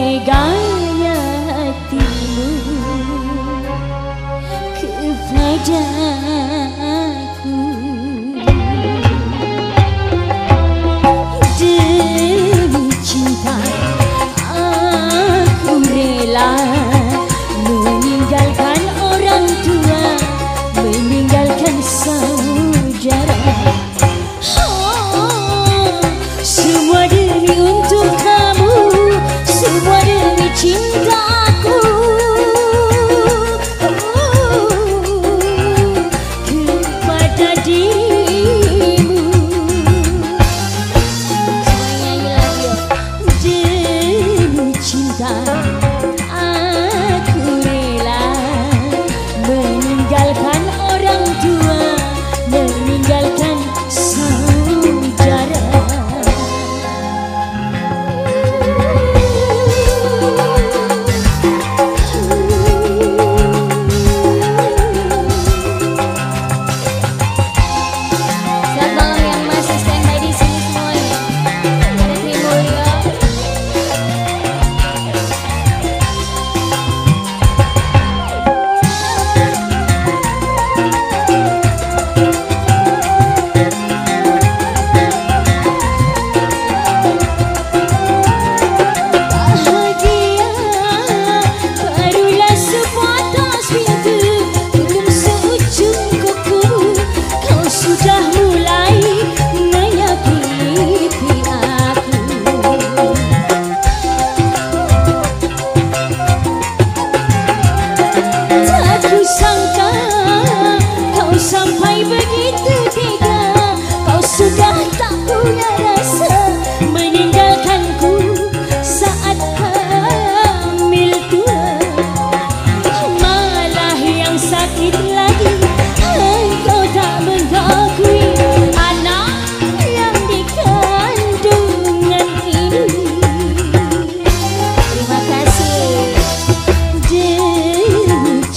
Segala hatimu kepada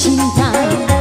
心脏。